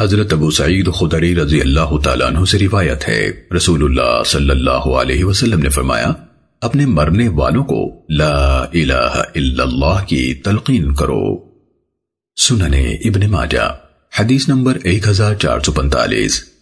حضرت ابو سعید خدری رضی اللہ تعالیٰ عنہ سے روایت ہے۔ رسول اللہ صلی اللہ علیہ وسلم نے فرمایا، اپنے مرنے والوں کو لا الہ الا اللہ کی تلقین کرو۔ سننے ابن ماجہ، حدیث نمبر 1445